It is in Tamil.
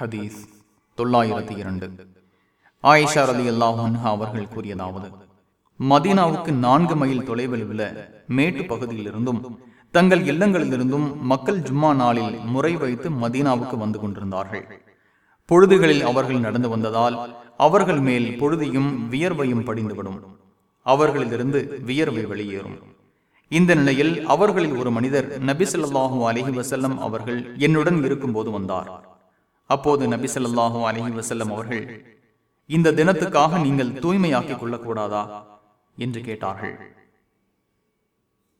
ஹதீஸ் தொள்ளாயிரத்தி இரண்டு. ஆயிஷா ரதி அல்லாஹன்ஹா அவர்கள் கூறியதாவது மதீனாவுக்கு நான்கு மைல் தொலைவில் உள்ள மேட்டு பகுதியிலிருந்தும் தங்கள் இல்லங்களிலிருந்தும் மக்கள் ஜும்மா நாளில் முறை வைத்து மதீனாவுக்கு வந்து கொண்டிருந்தார்கள். பொழுதுகளில் அவர்கள் நடந்து வந்ததால் அவர்கள் மேல் பொழுதியும் வியர்வையும் படிந்துவிடும். அவர்களிலிருந்து வியர்வை வெளியேறும். இந்த நிலையில் அவர்களில் ஒரு மனிதர் நபி ஸல்லல்லாஹு அலைஹி வசல்லம் அவர்கள் என்னுடன் இருக்கும்போது வந்தார். அப்போது நபி சொல்லாஹூ அலஹி வசல்லம் அவர்கள் இந்த தினத்துக்காக நீங்கள் தூய்மையாக்கிக் கொள்ளக்கூடாதா? என்று கேட்டார்கள்.